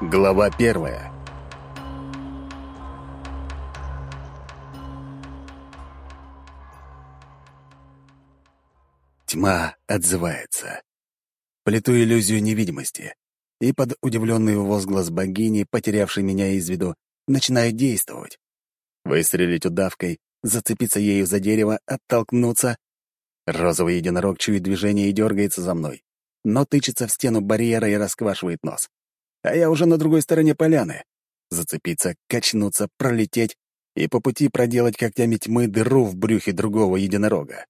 Глава первая. Тьма отзывается. Плету иллюзию невидимости. И под удивленный возглас богини, потерявшей меня из виду, начинаю действовать. Выстрелить удавкой, зацепиться ею за дерево, оттолкнуться. Розовый единорог чует движение и дергается за мной, но тычется в стену барьера и расквашивает нос. А я уже на другой стороне поляны. Зацепиться, качнуться, пролететь и по пути проделать когтями тьмы дыру в брюхе другого единорога.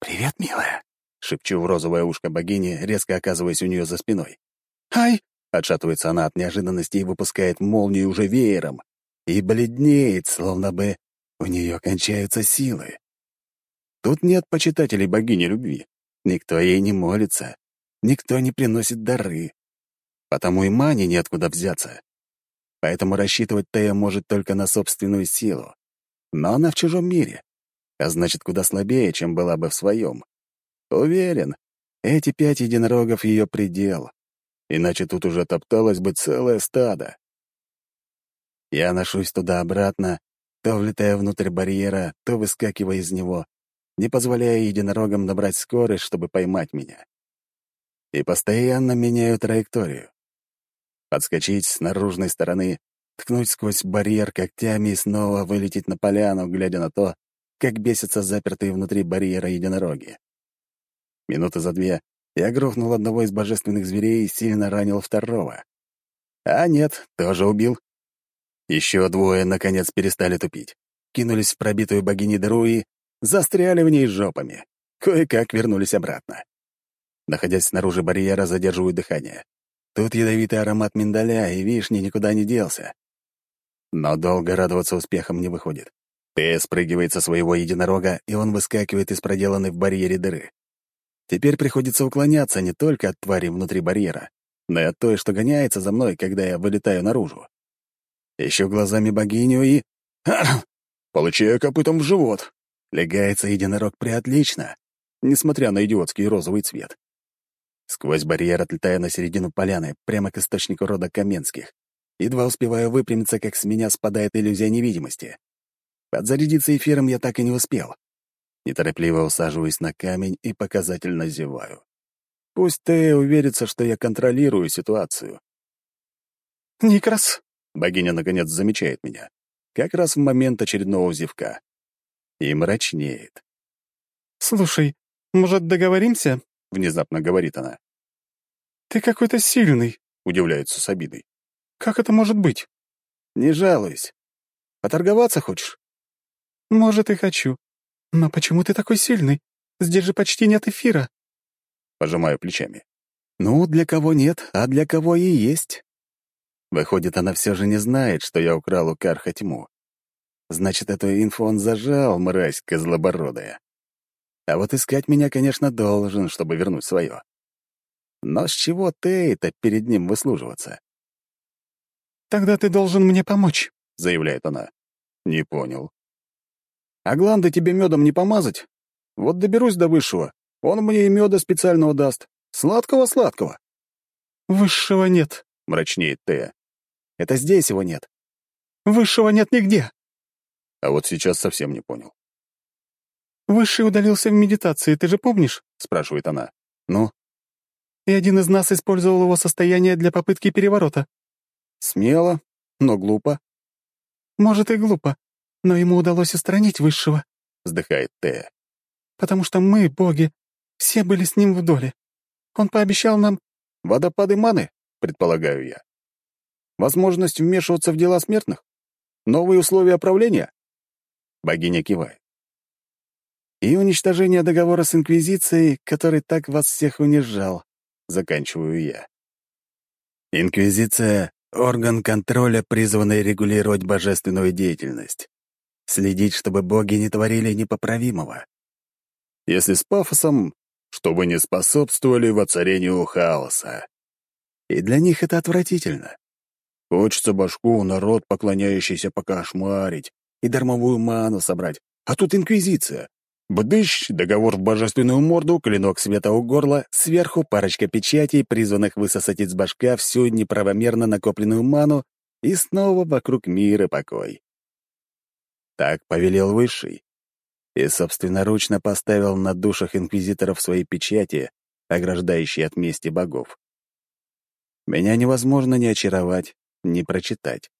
«Привет, милая!» — шепчу в розовое ушко богини, резко оказываясь у нее за спиной. «Ай!» — отшатывается она от неожиданности и выпускает молнию уже веером. И бледнеет, словно бы у нее кончаются силы. Тут нет почитателей богини любви. Никто ей не молится. Никто не приносит дары. Потому и мани неоткуда взяться. Поэтому рассчитывать Тея может только на собственную силу. Но она в чужом мире, а значит, куда слабее, чем была бы в своем. Уверен, эти пять единорогов — ее предел. Иначе тут уже топталось бы целое стадо. Я ношусь туда-обратно, то влетая внутрь барьера, то выскакивая из него, не позволяя единорогам набрать скорость, чтобы поймать меня. И постоянно меняю траекторию. Подскочить с наружной стороны, ткнуть сквозь барьер когтями и снова вылететь на поляну, глядя на то, как бесятся запертые внутри барьера единороги. Минуты за две я грохнул одного из божественных зверей и сильно ранил второго. А нет, тоже убил. Еще двое, наконец, перестали тупить. Кинулись в пробитую богини дыру и застряли в ней жопами. Кое-как вернулись обратно. Находясь снаружи барьера, задерживаю дыхание. Тут ядовитый аромат миндаля, и вишни никуда не делся. Но долго радоваться успехом не выходит. Т спрыгивает со своего единорога, и он выскакивает из проделанной в барьере дыры. Теперь приходится уклоняться не только от твари внутри барьера, но и от той, что гоняется за мной, когда я вылетаю наружу. Ищу глазами богиню и... Получаю копытом в живот. Легается единорог приотлично, несмотря на идиотский розовый цвет. Сквозь барьер отлетаю на середину поляны, прямо к источнику рода Каменских. Едва успеваю выпрямиться, как с меня спадает иллюзия невидимости. Подзарядиться эфиром я так и не успел. Неторопливо усаживаюсь на камень и показательно зеваю. Пусть Тея уверится, что я контролирую ситуацию. «Никрос!» — богиня наконец замечает меня. Как раз в момент очередного зевка. И мрачнеет. «Слушай, может, договоримся?» — внезапно говорит она. «Ты какой-то сильный», — удивляется с обидой. «Как это может быть?» «Не жалуюсь. Поторговаться хочешь?» «Может, и хочу. Но почему ты такой сильный? Здесь же почти нет эфира». Пожимаю плечами. «Ну, для кого нет, а для кого и есть». Выходит, она все же не знает, что я украл у Карха тьму. Значит, эту инфу он зажал, мразь козлобородая. А вот искать меня, конечно, должен, чтобы вернуть свое. Но с чего ты-то перед ним выслуживаться? «Тогда ты должен мне помочь», — заявляет она. «Не понял». «А гланды тебе медом не помазать? Вот доберусь до высшего, он мне и меда специального даст. Сладкого-сладкого». «Высшего нет», — мрачнеет Тея. «Это здесь его нет». «Высшего нет нигде». А вот сейчас совсем не понял. «Высший удалился в медитации, ты же помнишь?» — спрашивает она. «Ну?» «И один из нас использовал его состояние для попытки переворота». «Смело, но глупо». «Может, и глупо, но ему удалось устранить Высшего», — вздыхает Тея. «Потому что мы, боги, все были с ним в доле. Он пообещал нам...» «Водопады маны», — предполагаю я. «Возможность вмешиваться в дела смертных? Новые условия правления?» Богиня кивает. «И уничтожение договора с Инквизицией, который так вас всех унижал», — заканчиваю я. Инквизиция — орган контроля, призванный регулировать божественную деятельность. Следить, чтобы боги не творили непоправимого. Если с пафосом, чтобы не способствовали воцарению хаоса. И для них это отвратительно. Хочется башку народ, поклоняющийся, покошмарить и дармовую ману собрать. А тут инквизиция. Бдыщ, договор в божественную морду, клинок света у горла, сверху парочка печатей, призванных высосать из башка всю неправомерно накопленную ману, и снова вокруг мира покой. Так повелел Высший. И собственноручно поставил на душах инквизиторов свои печати, ограждающие от мести богов. Меня невозможно ни очаровать, ни прочитать.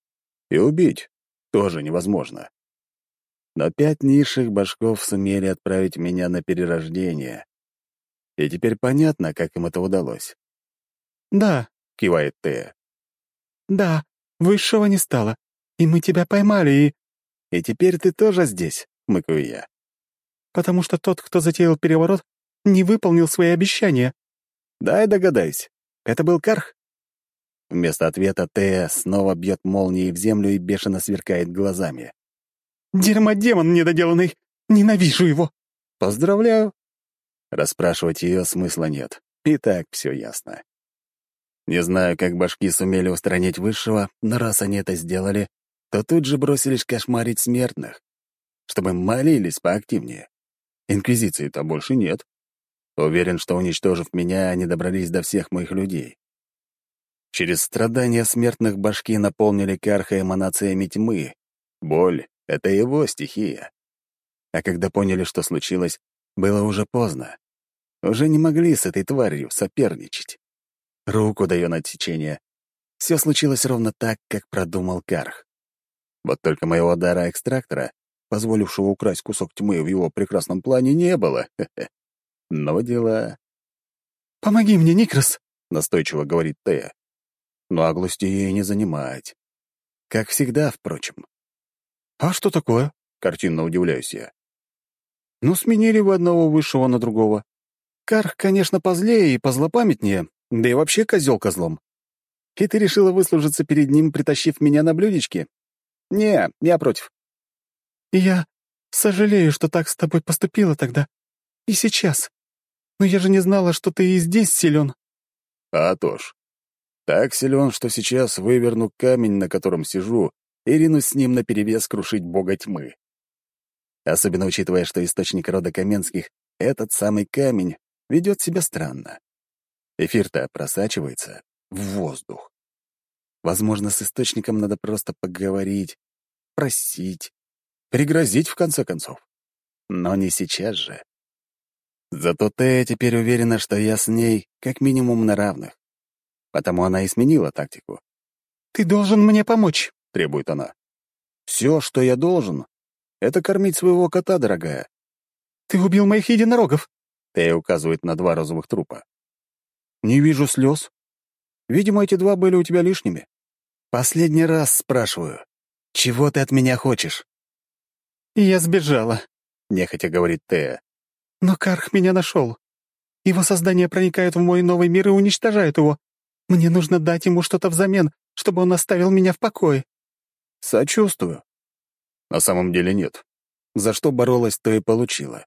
И убить тоже невозможно. Но пять низших башков сумели отправить меня на перерождение. И теперь понятно, как им это удалось. «Да», — кивает Тея. «Да, высшего не стало, и мы тебя поймали, и...» «И теперь ты тоже здесь», — мыкаю я. «Потому что тот, кто затеял переворот, не выполнил свои обещания». «Дай догадаюсь. Это был Карх?» Вместо ответа Тея снова бьет молнией в землю и бешено сверкает глазами. «Дерьмодемон недоделанный! Ненавижу его!» «Поздравляю!» Расспрашивать ее смысла нет. И так все ясно. Не знаю, как башки сумели устранить Высшего, но раз они это сделали, то тут же бросились кошмарить смертных, чтобы молились поактивнее. Инквизиции-то больше нет. Уверен, что, уничтожив меня, они добрались до всех моих людей. Через страдания смертных башки наполнили Карха эманациями тьмы. Боль — это его стихия. А когда поняли, что случилось, было уже поздно. Уже не могли с этой тварью соперничать. Руку даю на отсечение. Все случилось ровно так, как продумал Карх. Вот только моего дара экстрактора, позволившего украсть кусок тьмы в его прекрасном плане, не было. Но дела... «Помоги мне, Никрос!» — настойчиво говорит Тея. Наглости ей не занимать. Как всегда, впрочем. «А что такое?» — картинно удивляюсь я. «Ну, сменили вы одного высшего на другого. Карх, конечно, позлее и позлопамятнее, да и вообще козел козлом. И ты решила выслужиться перед ним, притащив меня на блюдечке? Не, я против. Я сожалею, что так с тобой поступила тогда. И сейчас. Но я же не знала, что ты и здесь силен. А то ж. Так силен, что сейчас выверну камень, на котором сижу, и ринусь с ним наперевес крушить бога тьмы. Особенно учитывая, что источник рода Каменских, этот самый камень, ведет себя странно. Эфир-то просачивается в воздух. Возможно, с источником надо просто поговорить, просить, пригрозить, в конце концов. Но не сейчас же. Зато Тея теперь уверена, что я с ней как минимум на равных. Потому она и сменила тактику. «Ты должен мне помочь», — требует она. «Все, что я должен, — это кормить своего кота, дорогая». «Ты убил моих единорогов», — Тея указывает на два розовых трупа. «Не вижу слез. Видимо, эти два были у тебя лишними. Последний раз спрашиваю, чего ты от меня хочешь?» «Я сбежала», — нехотя говорит Тея. «Но Карх меня нашел. Его создания проникают в мой новый мир и уничтожают его. Мне нужно дать ему что-то взамен, чтобы он оставил меня в покое». «Сочувствую». На самом деле нет. За что боролась, то и получила.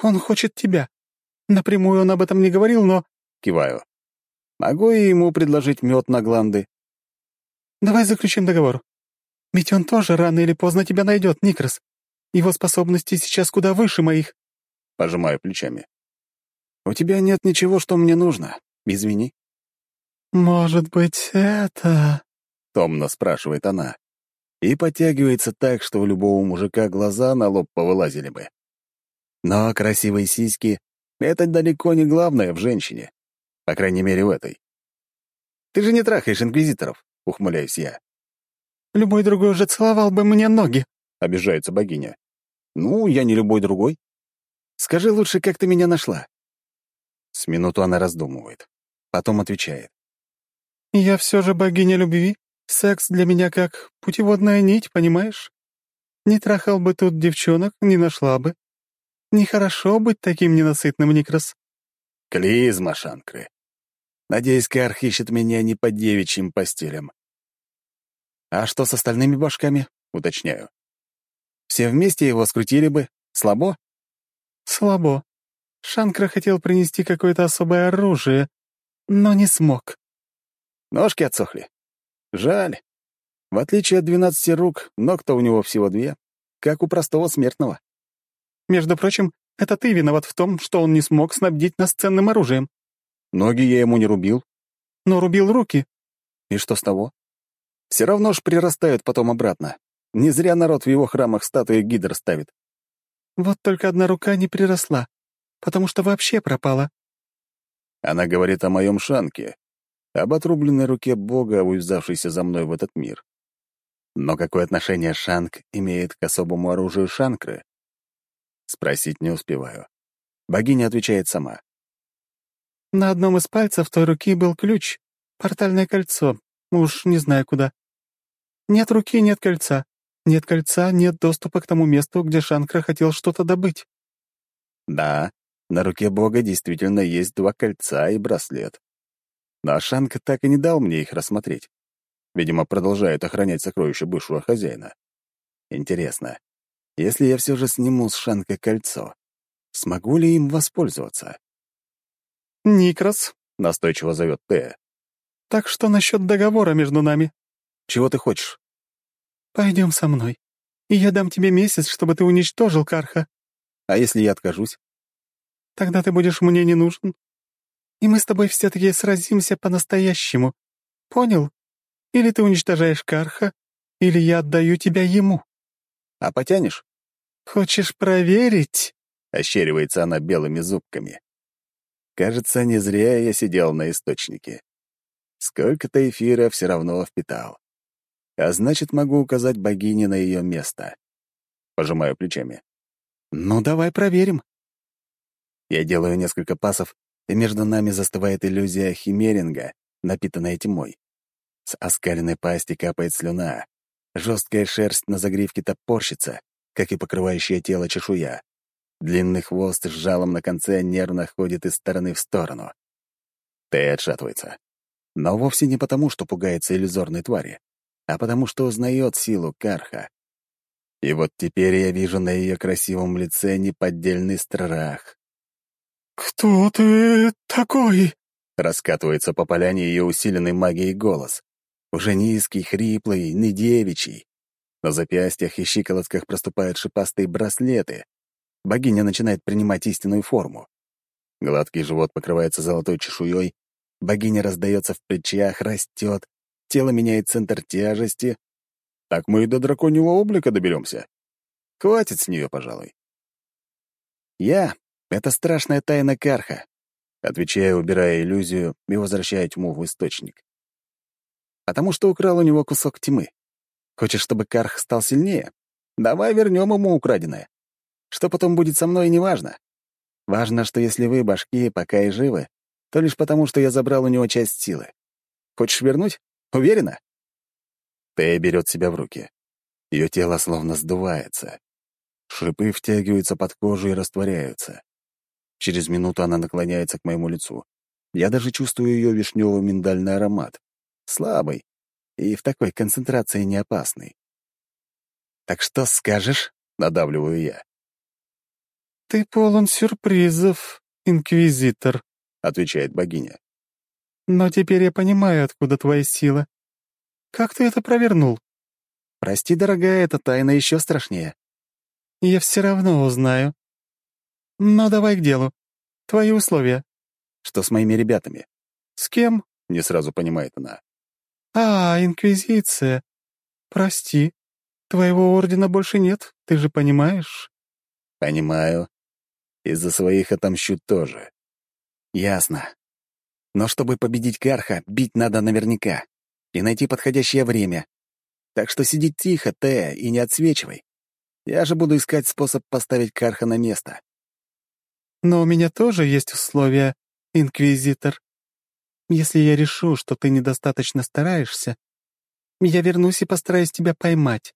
«Он хочет тебя. Напрямую он об этом не говорил, но...» Киваю. Могу и ему предложить мед на гланды. Давай заключим договор. Ведь он тоже рано или поздно тебя найдет, Никрос. Его способности сейчас куда выше моих. Пожимаю плечами. У тебя нет ничего, что мне нужно. Извини. Может быть, это... Томно спрашивает она. И подтягивается так, что у любого мужика глаза на лоб повылазили бы. Но красивые сиськи — это далеко не главное в женщине. По крайней мере, в этой. «Ты же не трахаешь инквизиторов», — ухмыляюсь я. «Любой другой уже целовал бы мне ноги», — обижается богиня. «Ну, я не любой другой. Скажи лучше, как ты меня нашла?» С минуту она раздумывает. Потом отвечает. «Я все же богиня любви. Секс для меня как путеводная нить, понимаешь? Не трахал бы тут девчонок, не нашла бы. Нехорошо быть таким ненасытным, Никрос». Клизма, Шанкры. Надеюсь, Карх ищет меня не по девичьим постелям. А что с остальными башками? Уточняю. Все вместе его скрутили бы? Слабо? Слабо. Шанкра хотел принести какое-то особое оружие, но не смог. Ножки отсохли. Жаль. В отличие от двенадцати рук, ног-то у него всего две, как у простого смертного. Между прочим, это ты виноват в том, что он не смог снабдить нас ценным оружием. Ноги я ему не рубил. Но рубил руки. И что с того? Все равно ж прирастают потом обратно. Не зря народ в его храмах статуи гидр ставит. Вот только одна рука не приросла, потому что вообще пропала. Она говорит о моем шанке, об отрубленной руке Бога, увязавшейся за мной в этот мир. Но какое отношение Шанк имеет к особому оружию Шанкры? Спросить не успеваю. Богиня отвечает сама. На одном из пальцев той руки был ключ, портальное кольцо, уж не знаю куда. Нет руки, нет кольца. Нет кольца, нет доступа к тому месту, где Шанкра хотел что-то добыть. Да, на руке бога действительно есть два кольца и браслет. Но Шанка так и не дал мне их рассмотреть. Видимо, продолжает охранять сокровища бывшего хозяина. Интересно, если я все же сниму с Шанка кольцо, смогу ли им воспользоваться? «Никрос», — настойчиво зовет Тея. «Так что насчет договора между нами?» «Чего ты хочешь?» «Пойдем со мной, и я дам тебе месяц, чтобы ты уничтожил Карха». «А если я откажусь?» «Тогда ты будешь мне не нужен, и мы с тобой все-таки сразимся по-настоящему. Понял? Или ты уничтожаешь Карха, или я отдаю тебя ему». «А потянешь?» «Хочешь проверить?» — ощеривается она белыми зубками. Кажется, не зря я сидел на источнике. Сколько-то эфира все равно впитал. А значит, могу указать богине на ее место. Пожимаю плечами. Ну, давай проверим. Я делаю несколько пасов, и между нами застывает иллюзия химеринга, напитанная тьмой. С оскаленной пасти капает слюна. Жесткая шерсть на загривке топорщится, как и покрывающее тело чешуя. Длинный хвост с жалом на конце нервно ходит из стороны в сторону. Тэй отшатывается. Но вовсе не потому, что пугается иллюзорной твари, а потому что узнает силу Карха. И вот теперь я вижу на ее красивом лице неподдельный страх. «Кто ты такой?» — раскатывается по поляне ее усиленный магией голос. Уже низкий, хриплый, не девичий. На запястьях и щиколотках проступают шипастые браслеты, богиня начинает принимать истинную форму. Гладкий живот покрывается золотой чешуей, богиня раздается в плечах, растет, тело меняет центр тяжести. Так мы и до драконьего облика доберемся. Хватит с нее, пожалуй. Я — это страшная тайна Карха, отвечая, убирая иллюзию и возвращая тьму в источник. Потому что украл у него кусок тьмы. Хочешь, чтобы Карх стал сильнее? Давай вернем ему украденное. Что потом будет со мной, неважно. Важно, что если вы, башки, пока и живы, то лишь потому, что я забрал у него часть силы. Хочешь вернуть? Уверена?» Тея берет себя в руки. Ее тело словно сдувается. Шипы втягиваются под кожу и растворяются. Через минуту она наклоняется к моему лицу. Я даже чувствую ее вишневый миндальный аромат. Слабый и в такой концентрации не опасный. «Так что скажешь?» — надавливаю я. «Ты полон сюрпризов, инквизитор», — отвечает богиня. «Но теперь я понимаю, откуда твоя сила. Как ты это провернул?» «Прости, дорогая, эта тайна еще страшнее». «Я все равно узнаю. Но давай к делу. Твои условия». «Что с моими ребятами?» «С кем?» — не сразу понимает она. «А, Инквизиция. Прости, твоего ордена больше нет, ты же понимаешь?» «Понимаю. Из-за своих отомщу тоже. Ясно. Но чтобы победить Карха, бить надо наверняка. И найти подходящее время. Так что сиди тихо, Тея, и не отсвечивай. Я же буду искать способ поставить Карха на место. Но у меня тоже есть условия, Инквизитор. Если я решу, что ты недостаточно стараешься, я вернусь и постараюсь тебя поймать.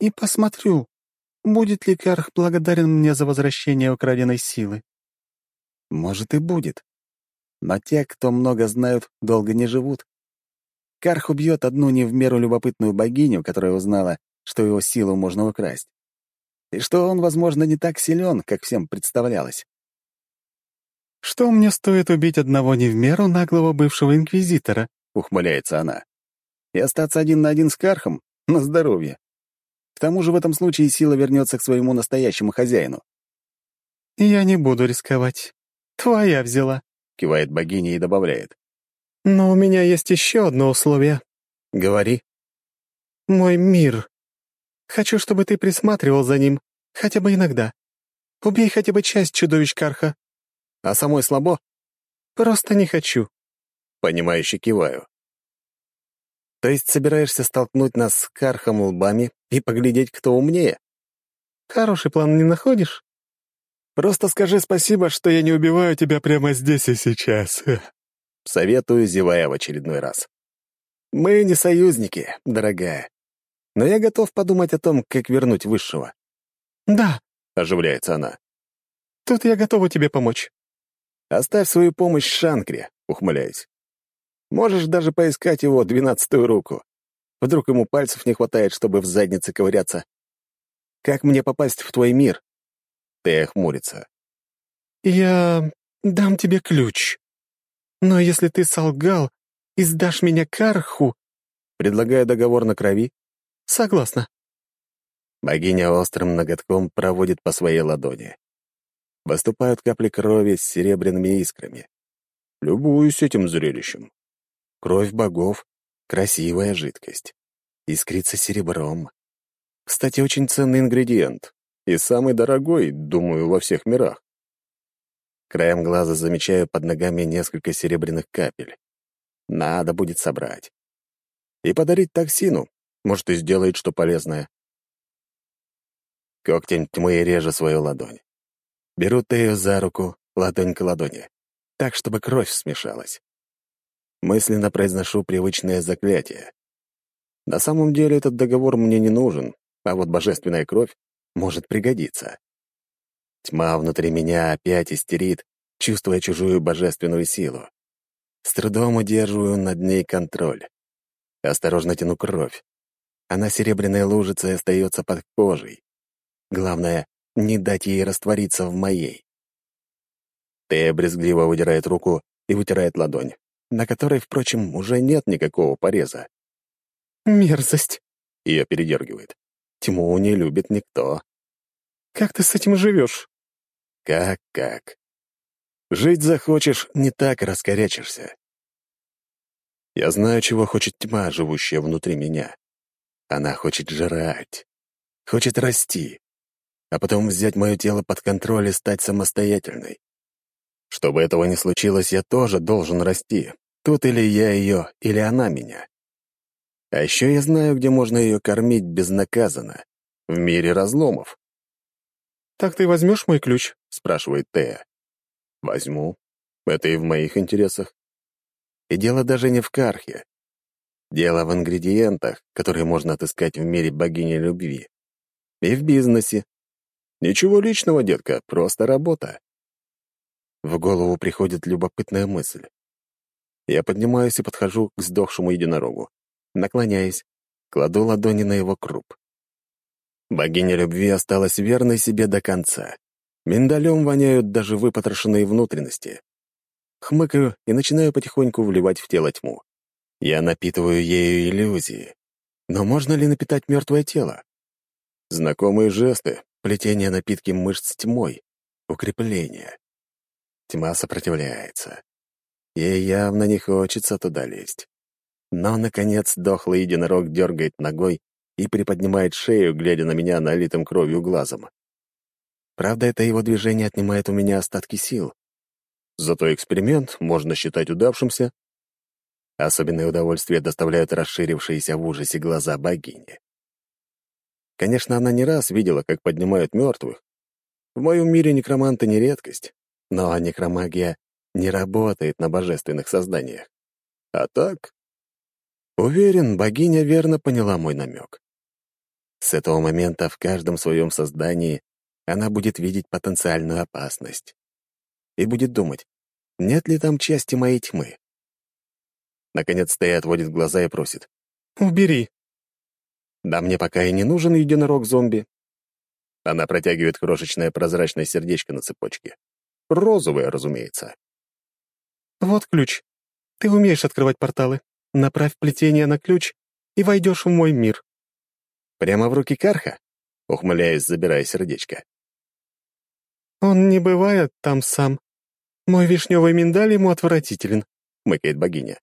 И посмотрю, Будет ли Карх благодарен мне за возвращение украденной силы? Может, и будет. Но те, кто много знают, долго не живут. Карх убьет одну не в меру любопытную богиню, которая узнала, что его силу можно украсть. И что он, возможно, не так силен, как всем представлялось. «Что мне стоит убить одного не в меру наглого бывшего инквизитора?» — ухмыляется она. «И остаться один на один с Кархом? На здоровье. К тому же в этом случае сила вернется к своему настоящему хозяину. «Я не буду рисковать. Твоя взяла», — кивает богиня и добавляет. «Но у меня есть еще одно условие». «Говори». «Мой мир. Хочу, чтобы ты присматривал за ним, хотя бы иногда. Убей хотя бы часть чудовищ Карха». «А самой слабо?» «Просто не хочу». Понимающе киваю. «То есть собираешься столкнуть нас с Кархом лбами и поглядеть, кто умнее?» «Хороший план не находишь?» Просто скажи спасибо, что я не убиваю тебя прямо здесь и сейчас. Советую, зевая в очередной раз. Мы не союзники, дорогая. Но я готов подумать о том, как вернуть высшего. Да, оживляется она. Тут я готова тебе помочь. Оставь свою помощь Шанкре, ухмыляюсь. Можешь даже поискать его двенадцатую руку. Вдруг ему пальцев не хватает, чтобы в заднице ковыряться. Как мне попасть в твой мир? Тея хмурится. «Я дам тебе ключ. Но если ты солгал и сдашь меня Карху...» Предлагаю договор на крови. «Согласна». Богиня острым ноготком проводит по своей ладони. Выступают капли крови с серебряными искрами. Любуюсь этим зрелищем. Кровь богов — красивая жидкость. Искрится серебром. Кстати, очень ценный ингредиент. И самый дорогой, думаю, во всех мирах. Краем глаза замечаю под ногами несколько серебряных капель. Надо будет собрать. И подарить токсину. Может, и сделает что полезное. Когтем тьмы режу свою ладонь. Беру Тею за руку, ладонь к ладони, так, чтобы кровь смешалась. Мысленно произношу привычное заклятие. На самом деле этот договор мне не нужен, а вот божественная кровь может пригодиться. Тьма внутри меня опять истерит, чувствуя чужую божественную силу. С трудом удерживаю над ней контроль. Осторожно тяну кровь. Она серебряной лужицей остается под кожей. Главное — не дать ей раствориться в моей. Тея брезгливо выдирает руку и вытирает ладонь, на которой, впрочем, уже нет никакого пореза. «Мерзость!» — ее передергивает. Тьму не любит никто. Как ты с этим живешь? Как-как? Жить захочешь, не так раскорячишься. Я знаю, чего хочет тьма, живущая внутри меня. Она хочет жрать, хочет расти, а потом взять мое тело под контроль и стать самостоятельной. Чтобы этого не случилось, я тоже должен расти. Тут или я ее, или она меня. А еще я знаю, где можно ее кормить безнаказанно. В мире разломов. «Так ты возьмешь мой ключ?» — спрашивает Тея. «Возьму. Это и в моих интересах. И дело даже не в кархе. Дело в ингредиентах, которые можно отыскать в мире богини любви. И в бизнесе. Ничего личного, детка, просто работа». В голову приходит любопытная мысль. Я поднимаюсь и подхожу к сдохшему единорогу. Наклоняясь, кладу ладони на его круп. Богиня любви осталась верной себе до конца. Миндалем воняют даже выпотрошенные внутренности. Хмыкаю и начинаю потихоньку вливать в тело тьму. Я напитываю ею иллюзии. Но можно ли напитать мертвое тело? Знакомые жесты, плетение напитки мышц тьмой, укрепление. Тьма сопротивляется. Ей явно не хочется туда лезть. Но, наконец, дохлый единорог дергает ногой и приподнимает шею, глядя на меня налитым кровью глазом. Правда, это его движение отнимает у меня остатки сил. Зато эксперимент можно считать удавшимся. Особенное удовольствие доставляют расширившиеся в ужасе глаза богини. Конечно, она не раз видела, как поднимают мертвых. В моем мире некроманты не редкость, но некромагия не работает на божественных созданиях. А так, Уверен, богиня верно поняла мой намек. С этого момента в каждом своем создании она будет видеть потенциальную опасность. И будет думать, нет ли там части моей тьмы. Наконец Тея отводит глаза и просит. «Убери». «Да мне пока и не нужен единорог-зомби». Она протягивает крошечное прозрачное сердечко на цепочке. Розовое, разумеется. «Вот ключ. Ты умеешь открывать порталы. Направь плетение на ключ и войдешь в мой мир». «Прямо в руки Карха?» — ухмыляясь, забирая сердечко. «Он не бывает там сам. Мой вишневый миндаль ему отвратителен», — мыкает богиня.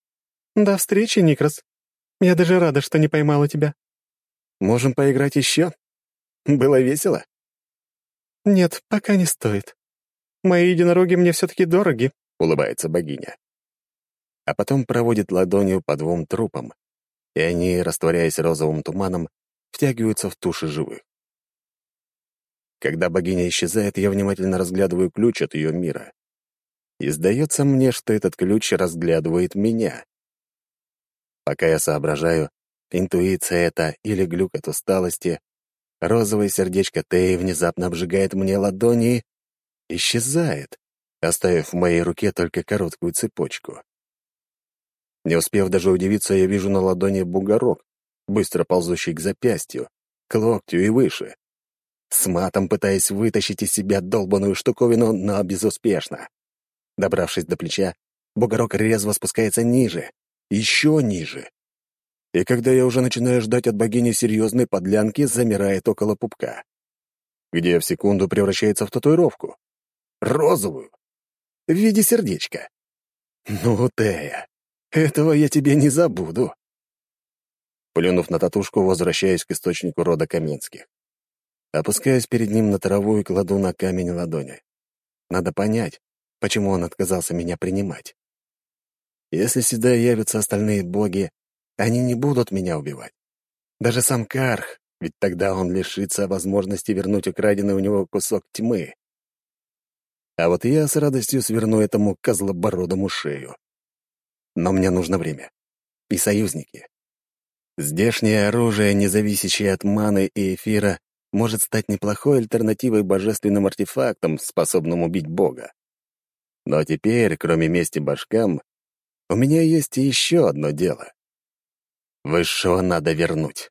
«До встречи, Никрос. Я даже рада, что не поймала тебя». «Можем поиграть еще? Было весело?» «Нет, пока не стоит. Мои единороги мне все-таки дороги», — улыбается богиня. А потом проводит ладонью по двум трупам, и они, растворяясь розовым туманом, втягиваются в туши живых. Когда богиня исчезает, я внимательно разглядываю ключ от ее мира. И сдается мне, что этот ключ разглядывает меня. Пока я соображаю, интуиция это или глюк от усталости, розовое сердечко Теи внезапно обжигает мне ладони и исчезает, оставив в моей руке только короткую цепочку. Не успев даже удивиться, я вижу на ладони бугорок, быстро ползущий к запястью, к локтю и выше с матом пытаясь вытащить из себя долбаную штуковину, но безуспешно. Добравшись до плеча, бугорок резво спускается ниже, еще ниже. И когда я уже начинаю ждать от богини серьезной подлянки, замирает около пупка, где в секунду превращается в татуировку. Розовую. В виде сердечка. Ну, Тея, этого я тебе не забуду. Плюнув на татушку, возвращаюсь к источнику рода Каменских. Опускаюсь перед ним на траву и кладу на камень ладони. Надо понять, почему он отказался меня принимать. Если сюда явятся остальные боги, они не будут меня убивать. Даже сам Карх, ведь тогда он лишится возможности вернуть украденный у него кусок тьмы. А вот я с радостью сверну этому козлобородому шею. Но мне нужно время. И союзники. Здешнее оружие, не зависящее от маны и эфира, может стать неплохой альтернативой божественным артефактам, способным убить Бога. Но теперь, кроме мести башкам, у меня есть еще одно дело. Высшего надо вернуть.